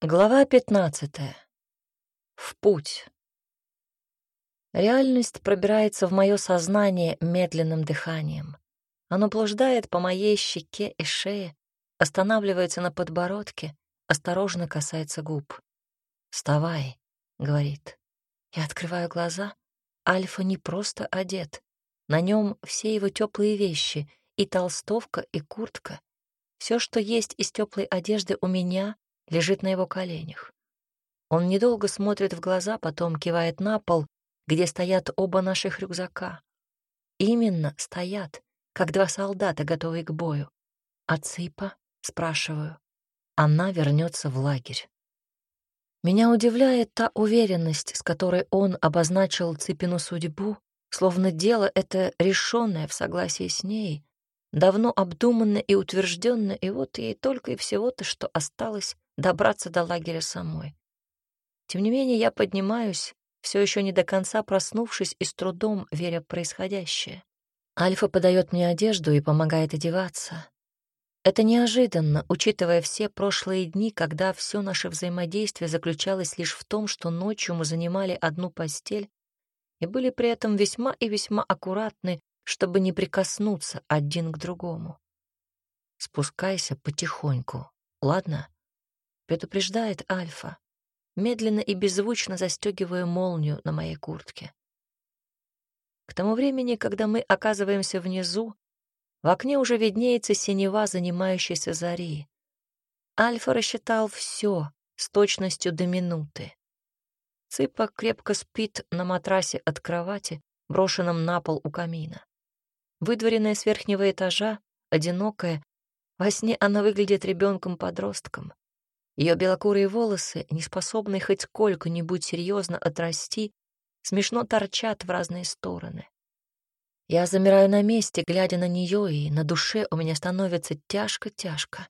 Глава пятнадцатая. В путь. Реальность пробирается в мое сознание медленным дыханием. Оно блуждает по моей щеке и шее, останавливается на подбородке, осторожно касается губ. «Вставай», — говорит. Я открываю глаза. Альфа не просто одет. На нем все его теплые вещи, и толстовка, и куртка. Все, что есть из теплой одежды у меня, лежит на его коленях. Он недолго смотрит в глаза, потом кивает на пол, где стоят оба наших рюкзака. Именно стоят, как два солдата, готовые к бою. А Ципа, спрашиваю, она вернется в лагерь. Меня удивляет та уверенность, с которой он обозначил Ципину судьбу, словно дело это решенное в согласии с ней, давно обдуманно и утвержденно, и вот ей только и всего-то, что осталось добраться до лагеря самой. Тем не менее, я поднимаюсь, все еще не до конца проснувшись и с трудом веря в происходящее. Альфа подает мне одежду и помогает одеваться. Это неожиданно, учитывая все прошлые дни, когда все наше взаимодействие заключалось лишь в том, что ночью мы занимали одну постель и были при этом весьма и весьма аккуратны, чтобы не прикоснуться один к другому. Спускайся потихоньку, ладно? Предупреждает Альфа, медленно и беззвучно застегивая молнию на моей куртке. К тому времени, когда мы оказываемся внизу, в окне уже виднеется синева занимающейся зари. Альфа рассчитал все с точностью до минуты. Цыпа крепко спит на матрасе от кровати, брошенном на пол у камина. Выдворенная с верхнего этажа, одинокая, во сне она выглядит ребенком-подростком. Ее белокурые волосы, не способные хоть сколько-нибудь серьезно отрасти, смешно торчат в разные стороны. Я замираю на месте, глядя на нее, и на душе у меня становится тяжко-тяжко.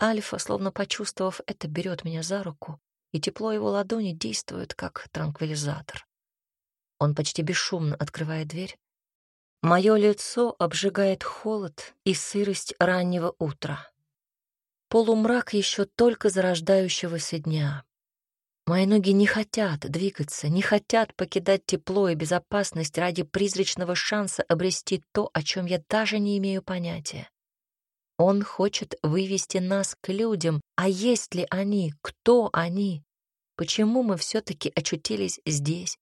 Альфа, словно почувствовав это, берет меня за руку, и тепло его ладони действует как транквилизатор. Он почти бесшумно открывает дверь. Мое лицо обжигает холод и сырость раннего утра полумрак еще только зарождающегося дня. Мои ноги не хотят двигаться, не хотят покидать тепло и безопасность ради призрачного шанса обрести то, о чем я даже не имею понятия. Он хочет вывести нас к людям, а есть ли они, кто они, почему мы все-таки очутились здесь?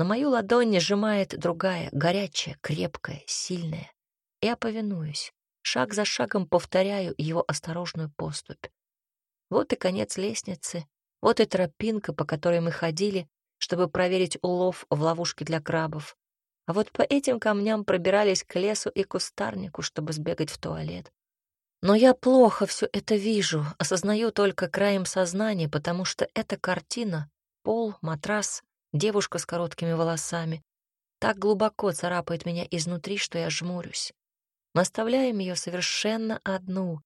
На мою ладонь сжимает другая, горячая, крепкая, сильная. Я повинуюсь. Шаг за шагом повторяю его осторожную поступь. Вот и конец лестницы, вот и тропинка, по которой мы ходили, чтобы проверить улов в ловушке для крабов. А вот по этим камням пробирались к лесу и кустарнику, чтобы сбегать в туалет. Но я плохо все это вижу, осознаю только краем сознания, потому что эта картина — пол, матрас, девушка с короткими волосами — так глубоко царапает меня изнутри, что я жмурюсь. Мы оставляем ее совершенно одну.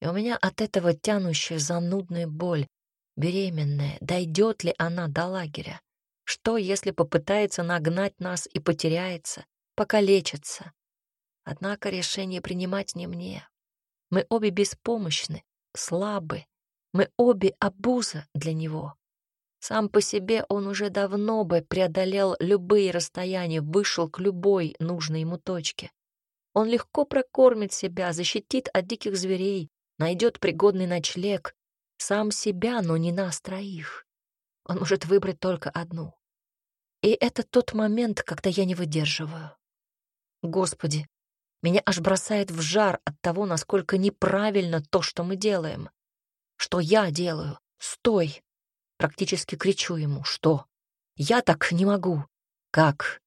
И у меня от этого тянущая занудная боль, беременная. Дойдет ли она до лагеря? Что, если попытается нагнать нас и потеряется, покалечится? Однако решение принимать не мне. Мы обе беспомощны, слабы. Мы обе обуза для него. Сам по себе он уже давно бы преодолел любые расстояния, вышел к любой нужной ему точке. Он легко прокормит себя, защитит от диких зверей, найдет пригодный ночлег. Сам себя, но не нас троих. Он может выбрать только одну. И это тот момент, когда я не выдерживаю. Господи, меня аж бросает в жар от того, насколько неправильно то, что мы делаем. Что я делаю? Стой! Практически кричу ему. Что? Я так не могу. Как?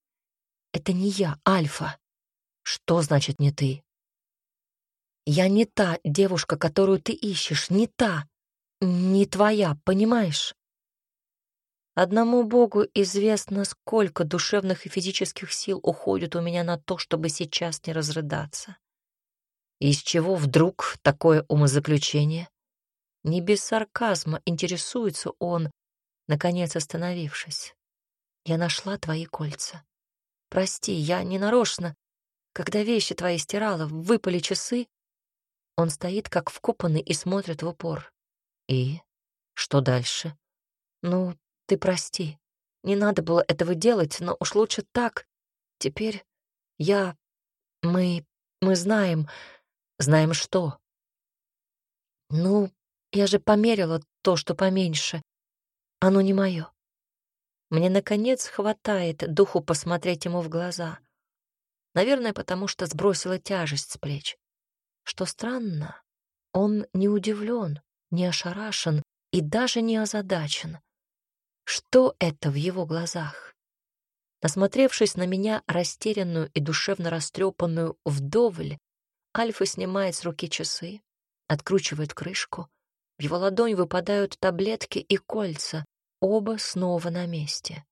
Это не я, Альфа. Что значит не ты? Я не та девушка, которую ты ищешь, не та, не твоя, понимаешь? Одному Богу известно, сколько душевных и физических сил уходит у меня на то, чтобы сейчас не разрыдаться. Из чего вдруг такое умозаключение? Не без сарказма интересуется он, наконец остановившись. Я нашла твои кольца. Прости, я не нарочно, когда вещи твои стирала, выпали часы. Он стоит как вкопанный и смотрит в упор. И Что дальше? Ну, ты прости. Не надо было этого делать, но уж лучше так. Теперь я... Мы... Мы знаем... Знаем что? Ну, я же померила то, что поменьше. Оно не мое. Мне, наконец, хватает духу посмотреть ему в глаза. Наверное, потому что сбросила тяжесть с плеч. Что странно, он не удивлен, не ошарашен и даже не озадачен. Что это в его глазах? Насмотревшись на меня, растерянную и душевно растрепанную вдоволь, Альфа снимает с руки часы, откручивает крышку. В его ладонь выпадают таблетки и кольца, оба снова на месте.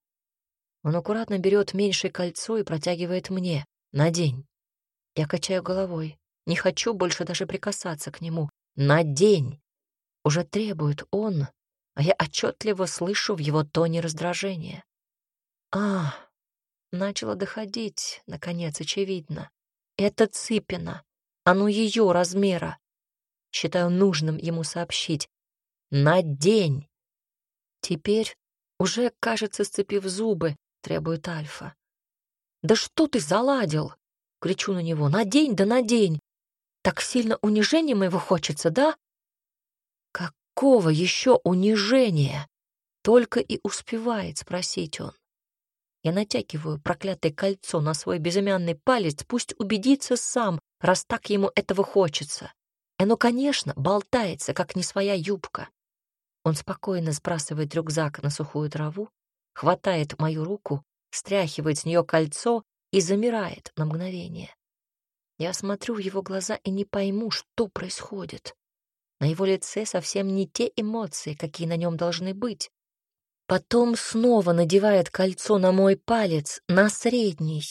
Он аккуратно берет меньшее кольцо и протягивает мне. «Надень». Я качаю головой. Не хочу больше даже прикасаться к нему. «Надень!» Уже требует он, а я отчетливо слышу в его тоне раздражение. «А, начало доходить, наконец, очевидно. Это Цыпина, оно ее размера. Считаю нужным ему сообщить. На день. Теперь, уже, кажется, сцепив зубы, требует Альфа. «Да что ты заладил?» — кричу на него. «На день, да на день! Так сильно унижения моего хочется, да?» «Какого еще унижения?» Только и успевает спросить он. Я натягиваю проклятое кольцо на свой безымянный палец, пусть убедится сам, раз так ему этого хочется. Оно, конечно, болтается, как не своя юбка. Он спокойно сбрасывает рюкзак на сухую траву, хватает мою руку, стряхивает с нее кольцо и замирает на мгновение. Я смотрю в его глаза и не пойму, что происходит. На его лице совсем не те эмоции, какие на нем должны быть. Потом снова надевает кольцо на мой палец, на средний.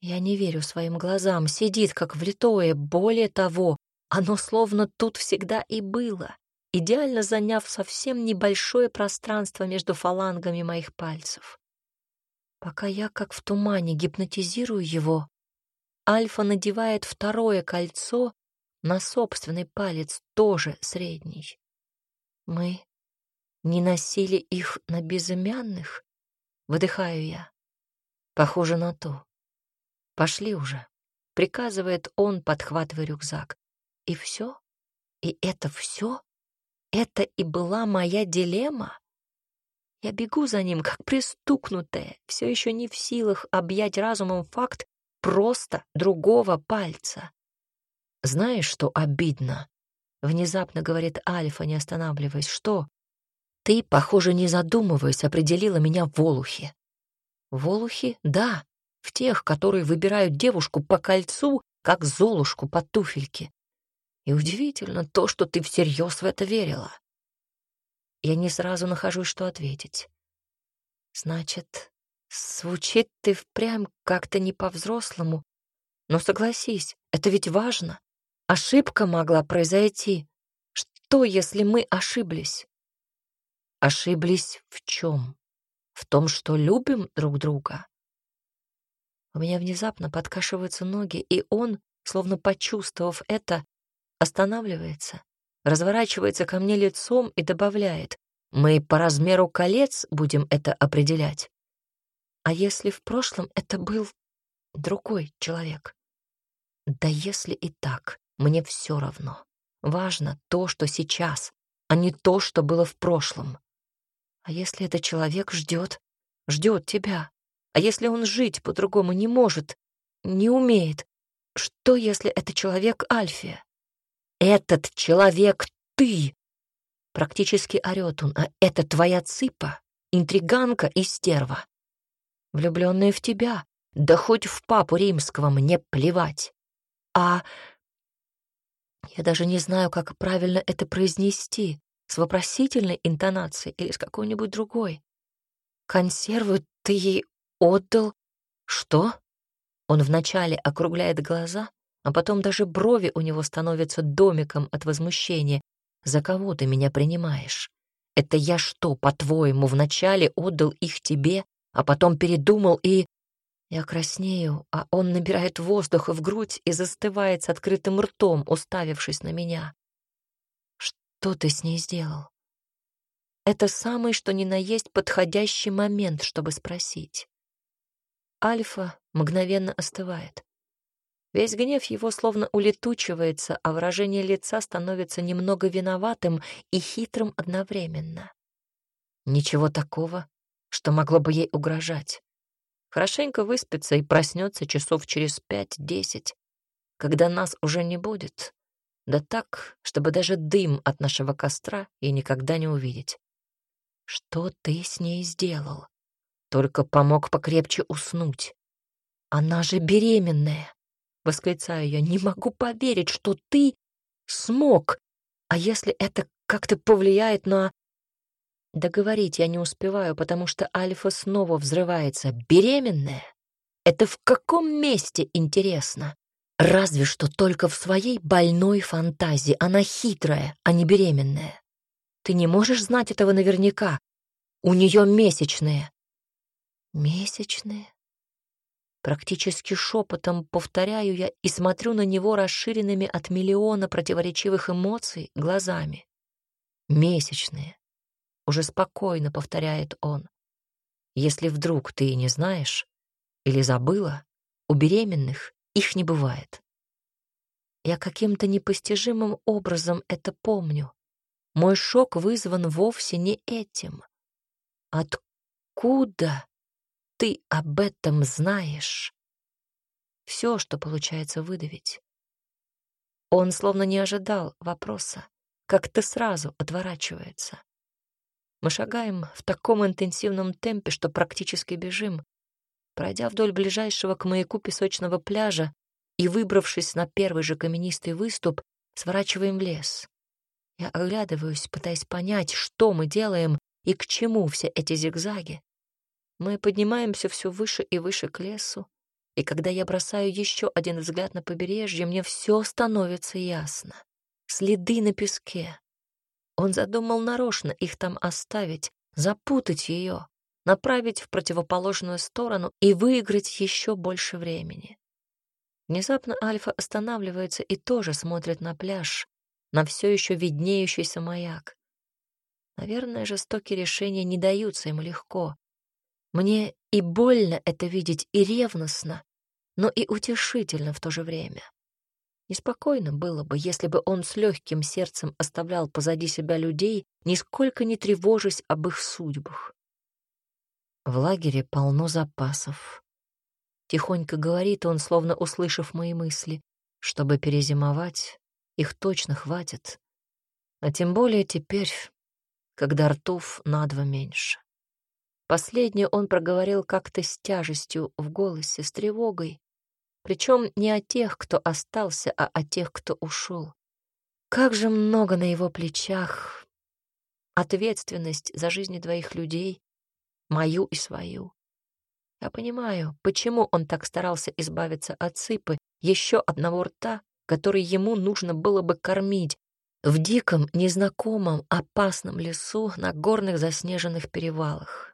Я не верю своим глазам, сидит как влитое, более того, оно словно тут всегда и было, идеально заняв совсем небольшое пространство между фалангами моих пальцев. Пока я, как в тумане, гипнотизирую его, Альфа надевает второе кольцо на собственный палец, тоже средний. Мы не носили их на безымянных? Выдыхаю я. Похоже на то. Пошли уже, приказывает он, подхватывая рюкзак. И все? И это все? Это и была моя дилемма? Я бегу за ним, как пристукнутая, все еще не в силах объять разумом факт просто другого пальца. Знаешь, что обидно? Внезапно говорит Альфа, не останавливаясь. Что? Ты, похоже, не задумываясь, определила меня в Волухе. Волухи? Да, в тех, которые выбирают девушку по кольцу, как Золушку по туфельке. И удивительно то, что ты всерьез в это верила. Я не сразу нахожусь, что ответить. Значит, звучит ты впрямь как-то не по-взрослому. Но согласись, это ведь важно. Ошибка могла произойти. Что, если мы ошиблись? Ошиблись в чем? В том, что любим друг друга? У меня внезапно подкашиваются ноги, и он, словно почувствовав это, останавливается, разворачивается ко мне лицом и добавляет, «Мы по размеру колец будем это определять». А если в прошлом это был другой человек? Да если и так, мне все равно. Важно то, что сейчас, а не то, что было в прошлом. А если этот человек ждет, ждет тебя? А если он жить по-другому не может, не умеет? Что, если это человек Альфия? Этот человек ты! Практически орёт он, а это твоя цыпа, интриганка и стерва. Влюбленная в тебя, да хоть в папу римского, мне плевать. А я даже не знаю, как правильно это произнести с вопросительной интонацией или с какой-нибудь другой. Консерву ты ей отдал? Что? Он вначале округляет глаза, а потом даже брови у него становятся домиком от возмущения. За кого ты меня принимаешь? Это я что, по-твоему, вначале отдал их тебе, а потом передумал и... Я краснею, а он набирает воздуха в грудь и застывает с открытым ртом, уставившись на меня. Что ты с ней сделал? это самый что ни на есть подходящий момент, чтобы спросить. Альфа мгновенно остывает. Весь гнев его словно улетучивается, а выражение лица становится немного виноватым и хитрым одновременно. Ничего такого, что могло бы ей угрожать. Хорошенько выспится и проснется часов через пять-десять, когда нас уже не будет. Да так, чтобы даже дым от нашего костра ей никогда не увидеть. Что ты с ней сделал? Только помог покрепче уснуть. Она же беременная. Восклицаю я, не могу поверить, что ты смог. А если это как-то повлияет на... Договорить я не успеваю, потому что Альфа снова взрывается. Беременная? Это в каком месте, интересно? Разве что только в своей больной фантазии. Она хитрая, а не беременная. Ты не можешь знать этого наверняка. У нее месячные. Месячные? Практически шепотом повторяю я и смотрю на него расширенными от миллиона противоречивых эмоций глазами. Месячные. Уже спокойно повторяет он. Если вдруг ты не знаешь или забыла, у беременных их не бывает. Я каким-то непостижимым образом это помню. Мой шок вызван вовсе не этим. Откуда ты об этом знаешь? Все, что получается выдавить. Он словно не ожидал вопроса, как-то сразу отворачивается. Мы шагаем в таком интенсивном темпе, что практически бежим. Пройдя вдоль ближайшего к маяку песочного пляжа и выбравшись на первый же каменистый выступ, сворачиваем в лес. Я оглядываюсь, пытаясь понять, что мы делаем и к чему все эти зигзаги. Мы поднимаемся все выше и выше к лесу, и когда я бросаю еще один взгляд на побережье, мне все становится ясно. Следы на песке. Он задумал нарочно их там оставить, запутать ее, направить в противоположную сторону и выиграть еще больше времени. Внезапно Альфа останавливается и тоже смотрит на пляж, на все еще виднеющийся маяк. Наверное, жестокие решения не даются ему легко, мне и больно это видеть, и ревностно, но и утешительно в то же время. Неспокойно было бы, если бы он с легким сердцем оставлял позади себя людей, нисколько не тревожась об их судьбах. В лагере полно запасов. Тихонько говорит он, словно услышав мои мысли. Чтобы перезимовать, их точно хватит. А тем более теперь, когда ртов на два меньше. Последнее он проговорил как-то с тяжестью в голосе, с тревогой. Причем не о тех, кто остался, а о тех, кто ушел. Как же много на его плечах. Ответственность за жизни двоих людей, мою и свою. Я понимаю, почему он так старался избавиться от сыпы, еще одного рта, который ему нужно было бы кормить, в диком, незнакомом, опасном лесу на горных заснеженных перевалах.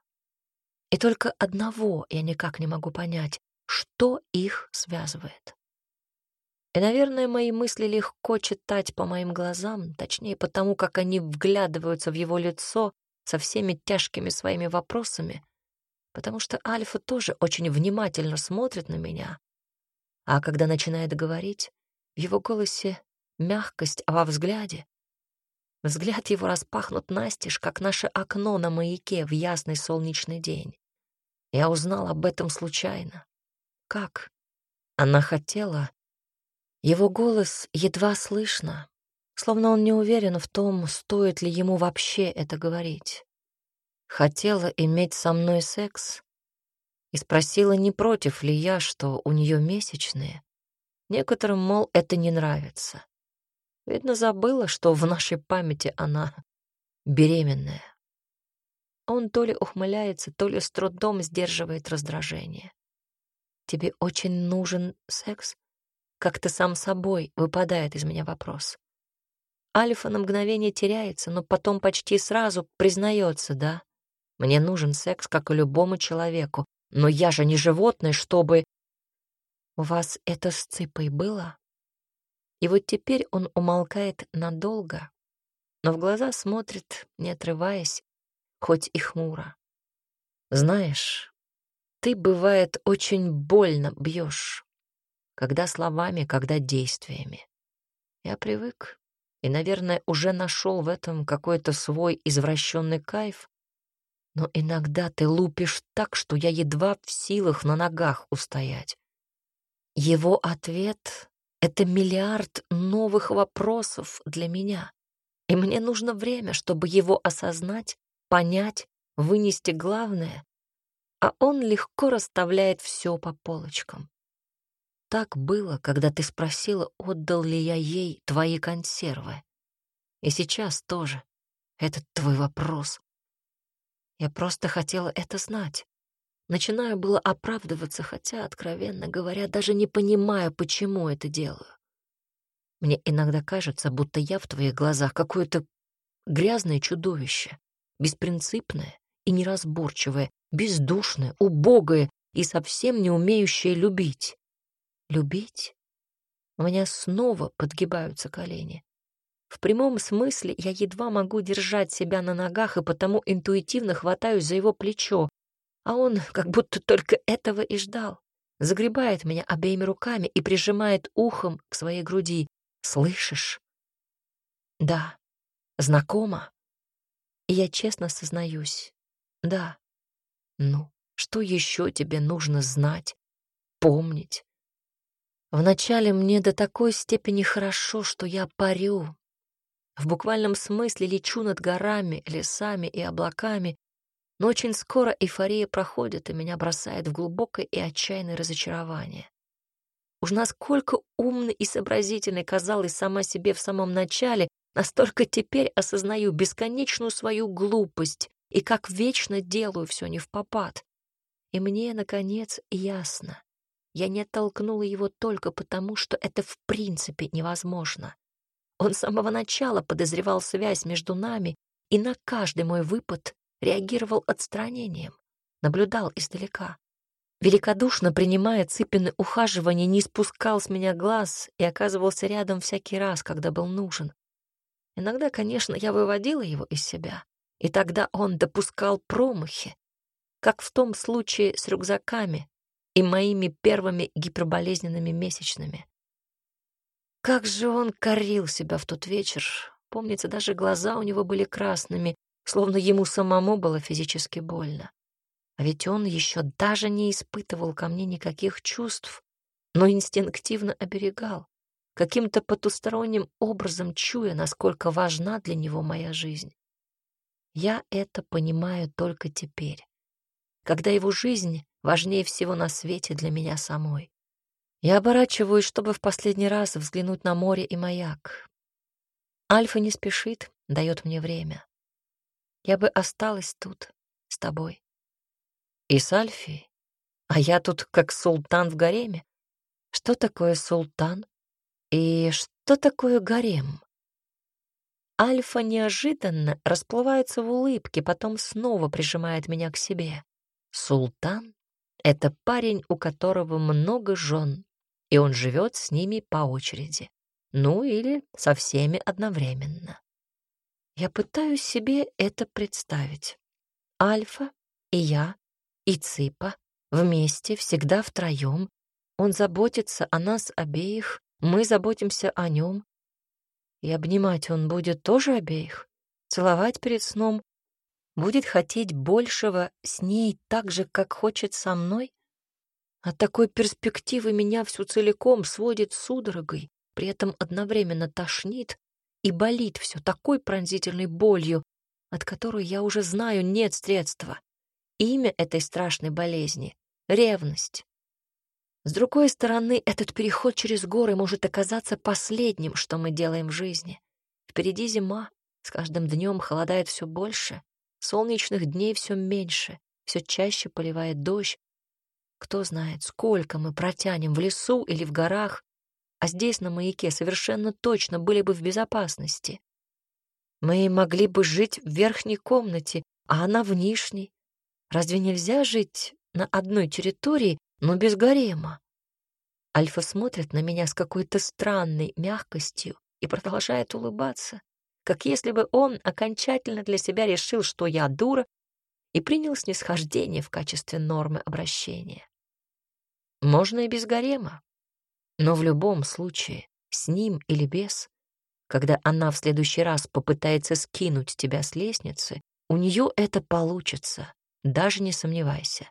И только одного я никак не могу понять, что их связывает. И, наверное, мои мысли легко читать по моим глазам, точнее потому, как они вглядываются в его лицо со всеми тяжкими своими вопросами, потому что Альфа тоже очень внимательно смотрит на меня. А когда начинает говорить, в его голосе мягкость, а во взгляде Взгляд его распахнут настежь, как наше окно на маяке в ясный солнечный день. Я узнал об этом случайно. Как? Она хотела. Его голос едва слышно, словно он не уверен в том, стоит ли ему вообще это говорить. Хотела иметь со мной секс и спросила, не против ли я, что у нее месячные. Некоторым, мол, это не нравится. Видно, забыла, что в нашей памяти она беременная. Он то ли ухмыляется, то ли с трудом сдерживает раздражение. «Тебе очень нужен секс?» Как-то сам собой выпадает из меня вопрос. Альфа на мгновение теряется, но потом почти сразу признается, да. Мне нужен секс, как и любому человеку, но я же не животное, чтобы... У вас это с цыпой было? И вот теперь он умолкает надолго, но в глаза смотрит, не отрываясь, хоть и хмуро. Знаешь, ты, бывает, очень больно бьешь, когда словами, когда действиями. Я привык и, наверное, уже нашел в этом какой-то свой извращенный кайф, но иногда ты лупишь так, что я едва в силах на ногах устоять. Его ответ — это миллиард новых вопросов для меня, и мне нужно время, чтобы его осознать, понять, вынести главное, а он легко расставляет все по полочкам. Так было, когда ты спросила, отдал ли я ей твои консервы. И сейчас тоже. Это твой вопрос. Я просто хотела это знать. Начинаю было оправдываться, хотя, откровенно говоря, даже не понимаю, почему это делаю. Мне иногда кажется, будто я в твоих глазах какое-то грязное чудовище, беспринципное и неразборчивое, бездушное, убогое и совсем не умеющее любить. Любить? У меня снова подгибаются колени. В прямом смысле я едва могу держать себя на ногах и потому интуитивно хватаюсь за его плечо, а он как будто только этого и ждал. Загребает меня обеими руками и прижимает ухом к своей груди. «Слышишь?» «Да». «Знакомо?» И я честно сознаюсь. «Да». «Ну, что еще тебе нужно знать, помнить?» Вначале мне до такой степени хорошо, что я парю. В буквальном смысле лечу над горами, лесами и облаками, но очень скоро эйфория проходит и меня бросает в глубокое и отчаянное разочарование. Уж насколько умной и сообразительной казалась сама себе в самом начале, настолько теперь осознаю бесконечную свою глупость и как вечно делаю все не в попад. И мне, наконец, ясно. Я не оттолкнула его только потому, что это в принципе невозможно. Он с самого начала подозревал связь между нами и на каждый мой выпад реагировал отстранением, наблюдал издалека. Великодушно принимая Цыпины ухаживания, не спускал с меня глаз и оказывался рядом всякий раз, когда был нужен. Иногда, конечно, я выводила его из себя, и тогда он допускал промахи, как в том случае с рюкзаками и моими первыми гиперболезненными месячными. Как же он корил себя в тот вечер. Помнится, даже глаза у него были красными, словно ему самому было физически больно. А ведь он еще даже не испытывал ко мне никаких чувств, но инстинктивно оберегал, каким-то потусторонним образом чуя, насколько важна для него моя жизнь. Я это понимаю только теперь, когда его жизнь важнее всего на свете для меня самой. Я оборачиваюсь, чтобы в последний раз взглянуть на море и маяк. Альфа не спешит, дает мне время. Я бы осталась тут, с тобой. И с Альфией. А я тут как султан в гареме. Что такое султан? И что такое гарем? Альфа неожиданно расплывается в улыбке, потом снова прижимает меня к себе. Султан — это парень, у которого много жен, и он живет с ними по очереди. Ну или со всеми одновременно. Я пытаюсь себе это представить. Альфа и я, и Ципа вместе, всегда втроем. Он заботится о нас обеих, мы заботимся о нем. И обнимать он будет тоже обеих, целовать перед сном, будет хотеть большего с ней так же, как хочет со мной. От такой перспективы меня всю целиком сводит судорогой, при этом одновременно тошнит и болит все такой пронзительной болью, от которой я уже знаю нет средства. Имя этой страшной болезни — ревность. С другой стороны, этот переход через горы может оказаться последним, что мы делаем в жизни. Впереди зима, с каждым днем холодает все больше, солнечных дней все меньше, все чаще поливает дождь, кто знает, сколько мы протянем в лесу или в горах, а здесь на маяке совершенно точно были бы в безопасности. Мы могли бы жить в верхней комнате, а она в нижней. Разве нельзя жить на одной территории, но без гарема? Альфа смотрит на меня с какой-то странной мягкостью и продолжает улыбаться. как если бы он окончательно для себя решил, что я дура, и принял снисхождение в качестве нормы обращения. Можно и без гарема, но в любом случае, с ним или без, когда она в следующий раз попытается скинуть тебя с лестницы, у нее это получится, даже не сомневайся.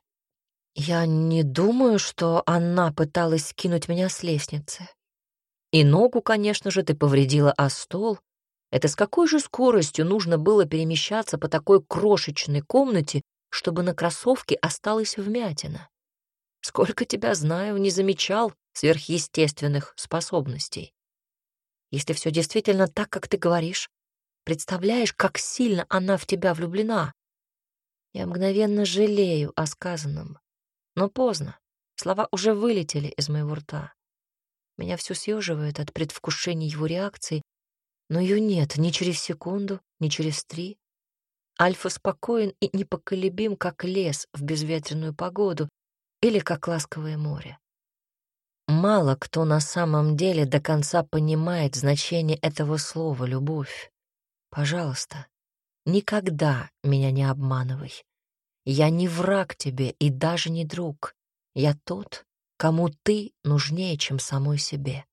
Я не думаю, что она пыталась скинуть меня с лестницы. И ногу, конечно же, ты повредила о стол, это с какой же скоростью нужно было перемещаться по такой крошечной комнате, чтобы на кроссовке осталась вмятина? Сколько тебя знаю, не замечал сверхъестественных способностей. Если все действительно так, как ты говоришь, представляешь, как сильно она в тебя влюблена. Я мгновенно жалею о сказанном. Но поздно. Слова уже вылетели из моего рта. Меня все съеживает от предвкушения его реакции, но ее нет ни через секунду, ни через три. Альфа спокоен и непоколебим, как лес в безветренную погоду или как ласковое море. Мало кто на самом деле до конца понимает значение этого слова «любовь». Пожалуйста, никогда меня не обманывай. Я не враг тебе и даже не друг. Я тот, кому ты нужнее, чем самой себе.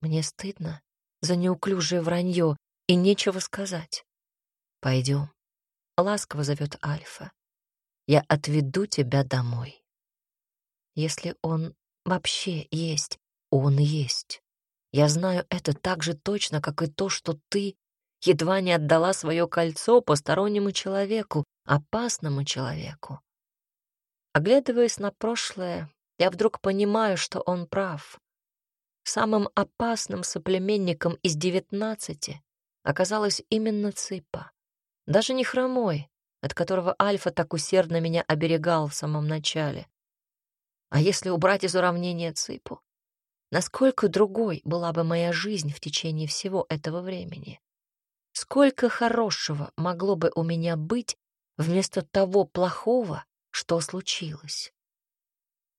Мне стыдно, за неуклюжее вранье, и нечего сказать. Пойдем. Ласково зовет Альфа. Я отведу тебя домой. Если он вообще есть, он есть. Я знаю это так же точно, как и то, что ты едва не отдала свое кольцо постороннему человеку, опасному человеку. Оглядываясь на прошлое, я вдруг понимаю, что он прав. Самым опасным соплеменником из девятнадцати оказалась именно Ципа. Даже не хромой, от которого Альфа так усердно меня оберегал в самом начале. А если убрать из уравнения Ципу? Насколько другой была бы моя жизнь в течение всего этого времени? Сколько хорошего могло бы у меня быть вместо того плохого, что случилось?